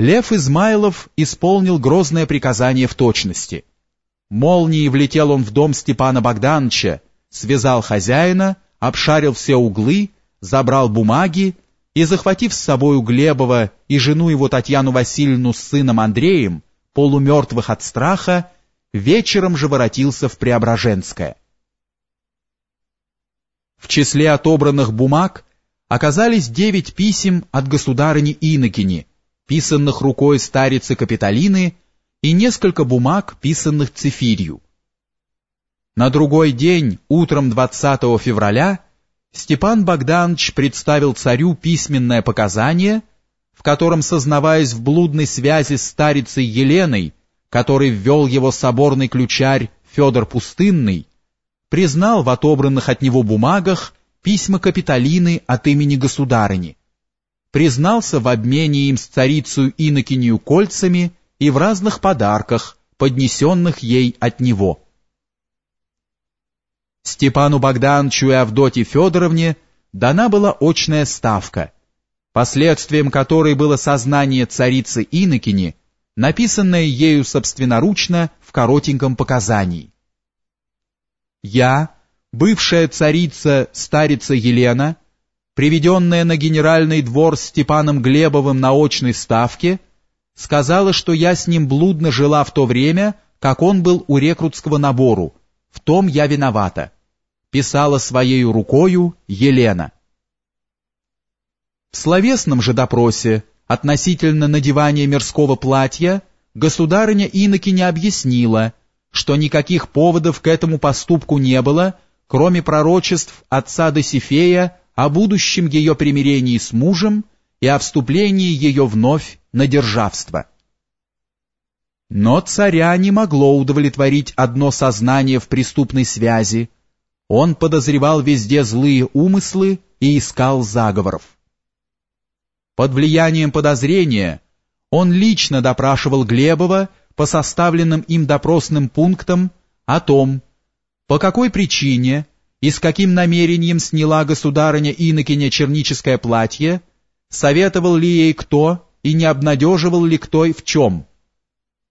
Лев Измайлов исполнил грозное приказание в точности. Молнией влетел он в дом Степана Богдановича, связал хозяина, обшарил все углы, забрал бумаги и, захватив с собою Глебова и жену его Татьяну Васильевну с сыном Андреем, полумертвых от страха, вечером же воротился в Преображенское. В числе отобранных бумаг оказались девять писем от государыни Инокини, писанных рукой старицы Капитолины, и несколько бумаг, писанных цифирью. На другой день, утром 20 февраля, Степан Богданович представил царю письменное показание, в котором, сознаваясь в блудной связи с старицей Еленой, который ввел его соборный ключарь Федор Пустынный, признал в отобранных от него бумагах письма Капитолины от имени государыни, признался в обмене им с царицей Инокинью кольцами и в разных подарках, поднесенных ей от него. Степану Богдановичу и Авдотье Федоровне дана была очная ставка, последствием которой было сознание царицы Инокини, написанное ею собственноручно в коротеньком показании. Я, бывшая царица, старица Елена, приведенная на генеральный двор Степаном Глебовым на очной ставке, сказала, что я с ним блудно жила в то время, как он был у рекрутского набору, в том я виновата. Писала своей рукою Елена. В словесном же допросе относительно надевания мирского платья государыня Иноки не объяснила, что никаких поводов к этому поступку не было, кроме пророчеств отца Досифея о будущем ее примирении с мужем и о вступлении ее вновь на державство. Но царя не могло удовлетворить одно сознание в преступной связи. Он подозревал везде злые умыслы и искал заговоров. Под влиянием подозрения он лично допрашивал Глебова по составленным им допросным пунктам о том, по какой причине и с каким намерением сняла государыня Инокиня черническое платье, советовал ли ей кто и не обнадеживал ли кто и в чем,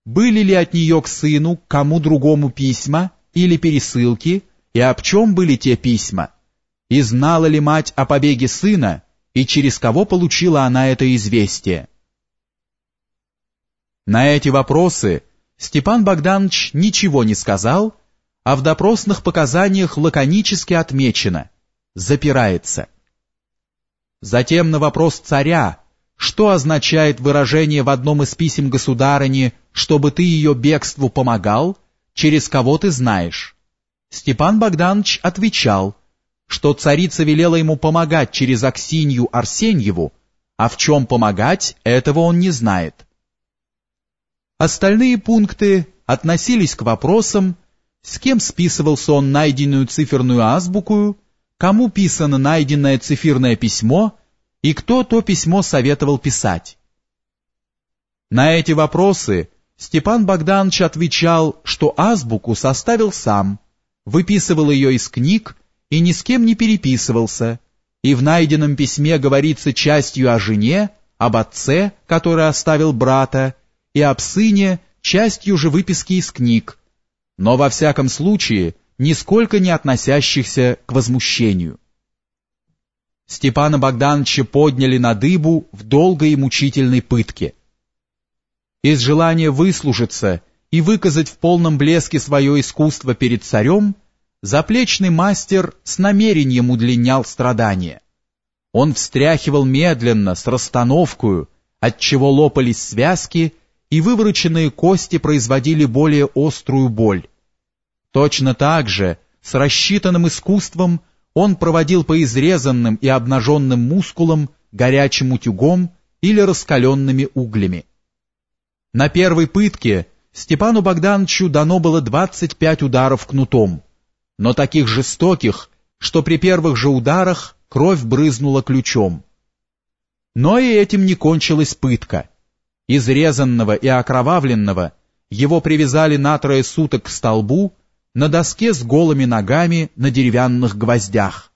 были ли от нее к сыну, кому другому письма или пересылки, и об чем были те письма, и знала ли мать о побеге сына, и через кого получила она это известие. На эти вопросы Степан Богданович ничего не сказал, а в допросных показаниях лаконически отмечено «запирается». Затем на вопрос царя, что означает выражение в одном из писем государыни, чтобы ты ее бегству помогал, через кого ты знаешь, Степан Богданович отвечал, что царица велела ему помогать через Аксинью Арсеньеву, а в чем помогать, этого он не знает. Остальные пункты относились к вопросам, с кем списывался он найденную циферную азбуку, кому писано найденное циферное письмо и кто то письмо советовал писать. На эти вопросы Степан Богданович отвечал, что азбуку составил сам, выписывал ее из книг и ни с кем не переписывался, и в найденном письме говорится частью о жене, об отце, который оставил брата, и об сыне частью же выписки из книг, но во всяком случае нисколько не относящихся к возмущению. Степана Богдановича подняли на дыбу в долгой и мучительной пытке. Из желания выслужиться и выказать в полном блеске свое искусство перед царем, заплечный мастер с намерением удлинял страдания. Он встряхивал медленно, с расстановкою, отчего лопались связки и вывороченные кости производили более острую боль. Точно так же, с рассчитанным искусством, он проводил по изрезанным и обнаженным мускулам горячим утюгом или раскаленными углями. На первой пытке Степану Богдановичу дано было 25 ударов кнутом, но таких жестоких, что при первых же ударах кровь брызнула ключом. Но и этим не кончилась пытка. Изрезанного и окровавленного его привязали на трое суток к столбу на доске с голыми ногами на деревянных гвоздях.